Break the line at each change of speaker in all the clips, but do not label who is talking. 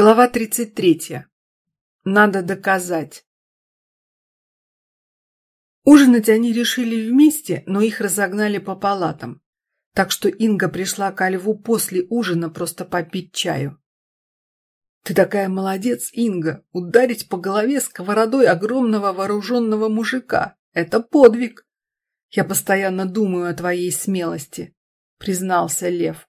Глава 33. Надо доказать. Ужинать они решили вместе, но их разогнали по палатам. Так что Инга пришла ко льву после ужина просто попить чаю. «Ты такая молодец, Инга! Ударить по голове сковородой огромного вооруженного мужика – это подвиг! Я постоянно думаю о твоей смелости», – признался Лев.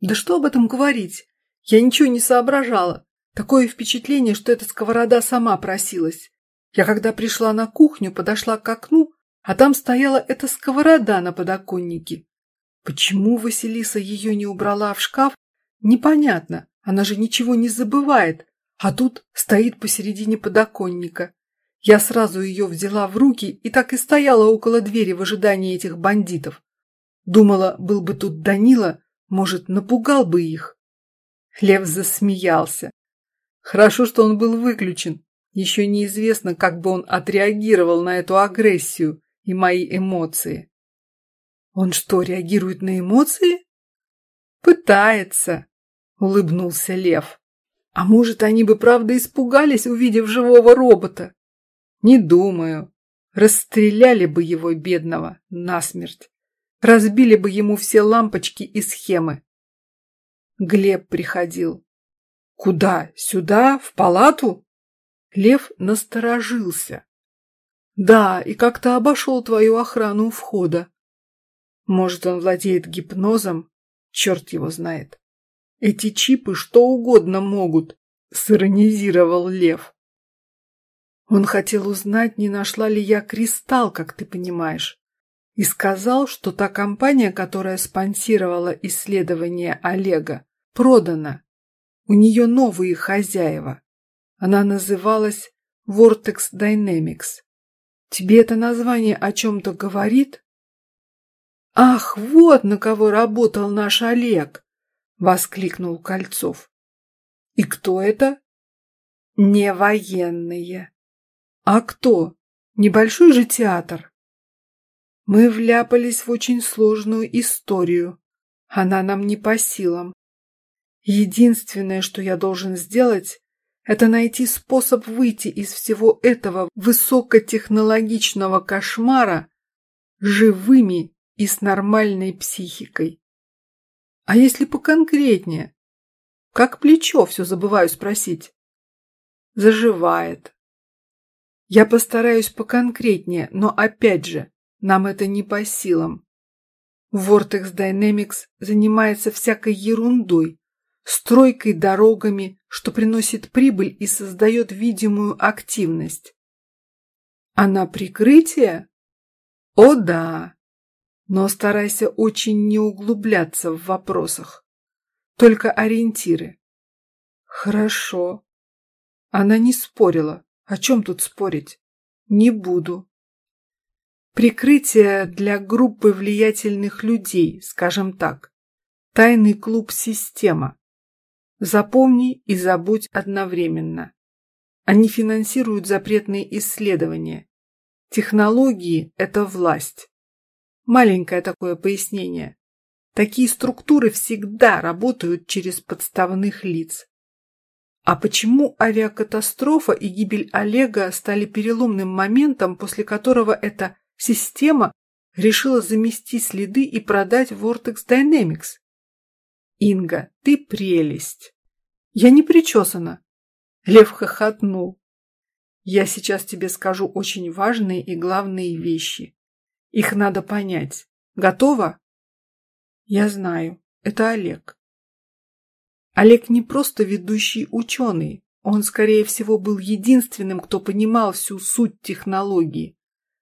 «Да что об этом говорить? Я ничего не соображала. Такое впечатление, что эта сковорода сама просилась. Я когда пришла на кухню, подошла к окну, а там стояла эта сковорода на подоконнике. Почему Василиса ее не убрала в шкаф, непонятно. Она же ничего не забывает, а тут стоит посередине подоконника. Я сразу ее взяла в руки и так и стояла около двери в ожидании этих бандитов. Думала, был бы тут Данила, может, напугал бы их. Лев засмеялся. Хорошо, что он был выключен. Еще неизвестно, как бы он отреагировал на эту агрессию и мои эмоции. Он что, реагирует на эмоции? Пытается, улыбнулся Лев. А может, они бы правда испугались, увидев живого робота? Не думаю. Расстреляли бы его, бедного, насмерть. Разбили бы ему все лампочки и схемы. Глеб приходил. Куда? Сюда? В палату? Лев насторожился. Да, и как-то обошел твою охрану у входа. Может, он владеет гипнозом? Черт его знает. Эти чипы что угодно могут, сиронизировал Лев. Он хотел узнать, не нашла ли я кристалл, как ты понимаешь и сказал, что та компания, которая спонсировала исследование Олега, продана. У нее новые хозяева. Она называлась Vortex Dynamics. Тебе это название о чем-то говорит? Ах, вот на кого работал наш Олег! Воскликнул Кольцов. И кто это? Не военные. А кто? Небольшой же театр. Мы вляпались в очень сложную историю. Она нам не по силам. Единственное, что я должен сделать, это найти способ выйти из всего этого высокотехнологичного кошмара живыми и с нормальной психикой. А если поконкретнее? Как плечо, все забываю спросить. Заживает. Я постараюсь поконкретнее, но опять же, нам это не по силам. Vortex Dynamics занимается всякой ерундой, стройкой дорогами, что приносит прибыль и создает видимую активность. А на прикрытие? О да! Но старайся очень не углубляться в вопросах. Только ориентиры. Хорошо. Она не спорила. О чем тут спорить? Не буду. Прикрытие для группы влиятельных людей, скажем так. Тайный клуб «Система». Запомни и забудь одновременно. Они финансируют запретные исследования. Технологии – это власть. Маленькое такое пояснение. Такие структуры всегда работают через подставных лиц. А почему авиакатастрофа и гибель Олега стали переломным моментом, после которого это Система решила замести следы и продать Vortex Dynamics. Инга, ты прелесть. Я не причесана. Лев хохотнул. Я сейчас тебе скажу очень важные и главные вещи. Их надо понять. Готова? Я знаю. Это Олег. Олег не просто ведущий ученый. Он, скорее всего, был единственным, кто понимал всю суть технологии.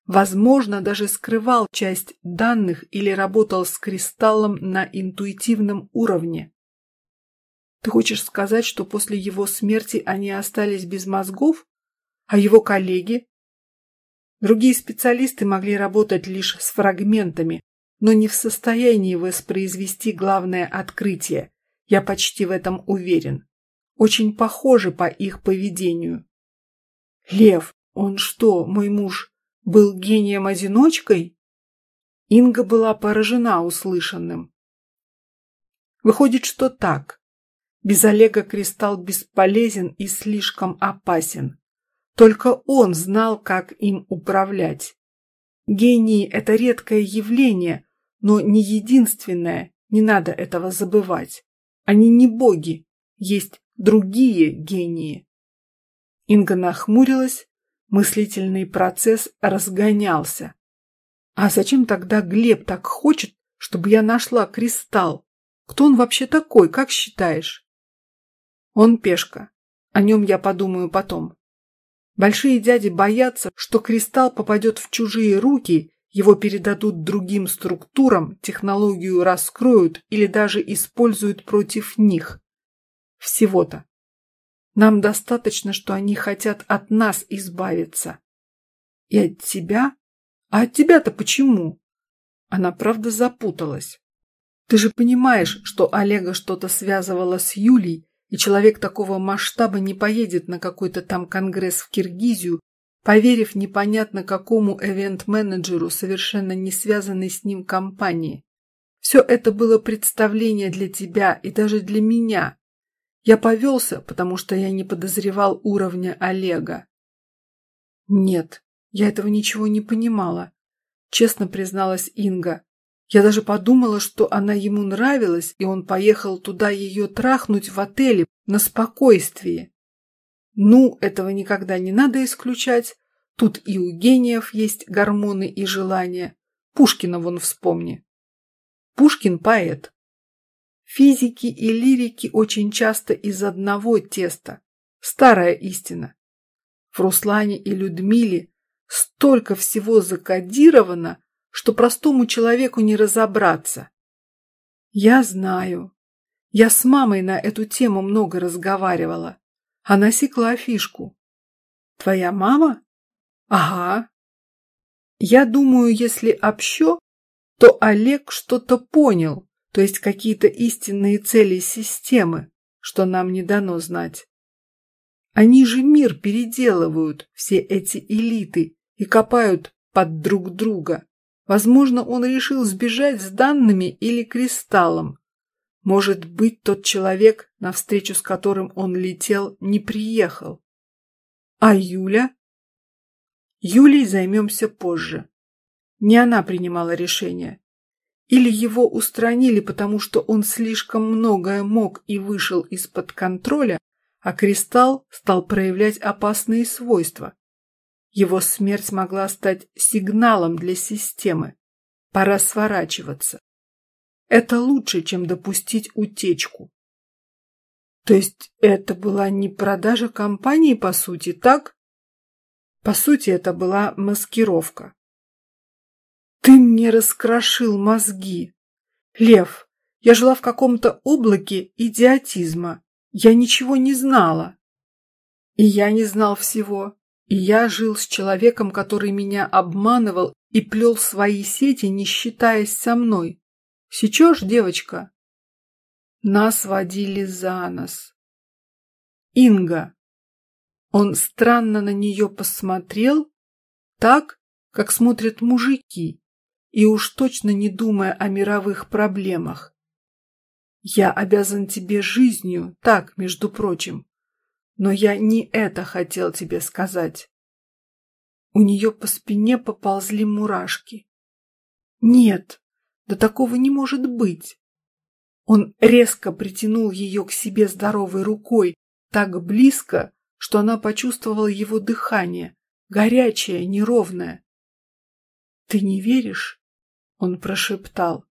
Возможно, даже скрывал часть данных или работал с кристаллом на интуитивном уровне. Ты хочешь сказать, что после его смерти они остались без мозгов? А его коллеги? Другие специалисты могли работать лишь с фрагментами, но не в состоянии воспроизвести главное открытие. Я почти в этом уверен. Очень похоже по их поведению. Лев, он что, мой муж, был гением-одиночкой? Инга была поражена услышанным. Выходит, что так. Без Олега кристалл бесполезен и слишком опасен. Только он знал, как им управлять. Гении – это редкое явление, но не единственное, не надо этого забывать. Они не боги, есть другие гении. Инга нахмурилась, мыслительный процесс разгонялся. А зачем тогда Глеб так хочет, чтобы я нашла кристалл? Кто он вообще такой, как считаешь? Он пешка. О нем я подумаю потом. Большие дяди боятся, что кристалл попадет в чужие руки, его передадут другим структурам, технологию раскроют или даже используют против них. Всего-то. Нам достаточно, что они хотят от нас избавиться. И от тебя? А от тебя-то почему? Она правда запуталась. Ты же понимаешь, что Олега что-то связывало с Юлей, и человек такого масштаба не поедет на какой-то там конгресс в Киргизию, поверив непонятно какому эвент-менеджеру, совершенно не связанной с ним компании. Все это было представление для тебя и даже для меня. Я повелся, потому что я не подозревал уровня Олега. Нет, я этого ничего не понимала, честно призналась Инга. Я даже подумала, что она ему нравилась, и он поехал туда ее трахнуть в отеле на спокойствии. Ну, этого никогда не надо исключать. Тут и у гениев есть гормоны и желания. Пушкина вон вспомни. Пушкин поэт. Физики и лирики очень часто из одного теста. Старая истина. В Руслане и Людмиле столько всего закодировано, что простому человеку не разобраться. Я знаю. Я с мамой на эту тему много разговаривала. Она секла фишку. Твоя мама? Ага. Я думаю, если общо, то Олег что-то понял, то есть какие-то истинные цели системы, что нам не дано знать. Они же мир переделывают, все эти элиты, и копают под друг друга. Возможно, он решил сбежать с данными или кристаллом. Может быть, тот человек, на встречу с которым он летел, не приехал. А Юля? Юлей займемся позже. Не она принимала решение. Или его устранили, потому что он слишком многое мог и вышел из-под контроля, а кристалл стал проявлять опасные свойства. Его смерть могла стать сигналом для системы. Пора сворачиваться. Это лучше, чем допустить утечку. То есть это была не продажа компании, по сути, так? По сути, это была маскировка. Ты мне раскрошил мозги. Лев, я жила в каком-то облаке идиотизма. Я ничего не знала. И я не знал всего. И я жил с человеком, который меня обманывал и плел свои сети, не считаясь со мной. Сечешь, девочка? Нас водили за нос. Инга. Он странно на нее посмотрел, так, как смотрят мужики, и уж точно не думая о мировых проблемах. Я обязан тебе жизнью, так, между прочим. Но я не это хотел тебе сказать. У нее по спине поползли мурашки. Нет, да такого не может быть. Он резко притянул ее к себе здоровой рукой, так близко, что она почувствовала его дыхание, горячее, неровное. «Ты не веришь?» — он прошептал.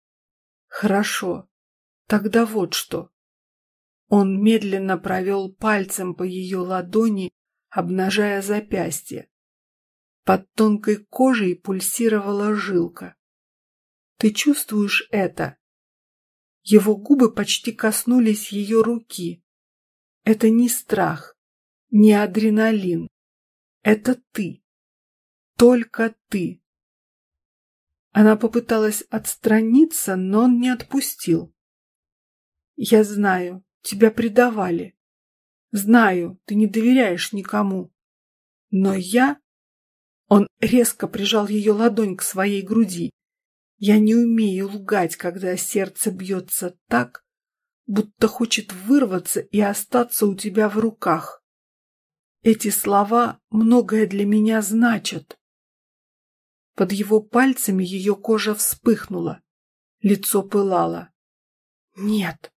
«Хорошо, тогда вот что. Он медленно провел пальцем по ее ладони, обнажая запястье. Под тонкой кожей пульсировала жилка. Ты чувствуешь это? Его губы почти коснулись ее руки. Это не страх, не адреналин. Это ты. Только ты. Она попыталась отстраниться, но он не отпустил. Я знаю, Тебя предавали. Знаю, ты не доверяешь никому. Но я... Он резко прижал ее ладонь к своей груди. Я не умею лгать, когда сердце бьется так, будто хочет вырваться и остаться у тебя в руках. Эти слова многое для меня значат. Под его пальцами ее кожа вспыхнула, лицо пылало. Нет,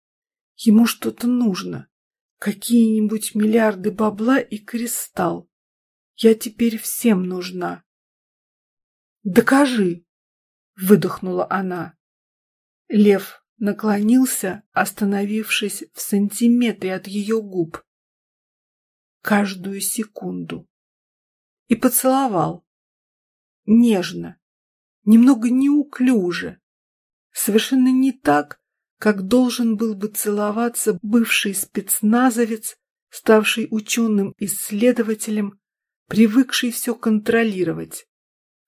ему что-то нужно. Какие-нибудь миллиарды бабла и кристалл. Я теперь всем нужна. Докажи, выдохнула она. Лев наклонился, остановившись в сантиметре от ее губ. Каждую секунду. И поцеловал. Нежно, немного неуклюже. Совершенно не так, как должен был бы целоваться бывший спецназовец, ставший ученым-исследователем, привыкший все контролировать,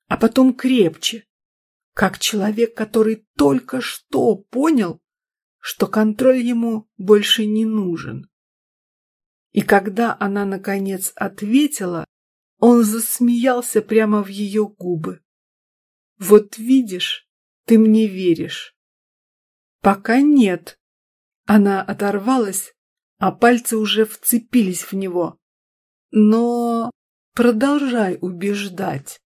а потом крепче, как человек, который только что понял, что контроль ему больше не нужен. И когда она, наконец, ответила, он засмеялся прямо в ее губы. «Вот видишь, ты мне веришь». «Пока нет». Она оторвалась, а пальцы уже вцепились в него. «Но продолжай убеждать».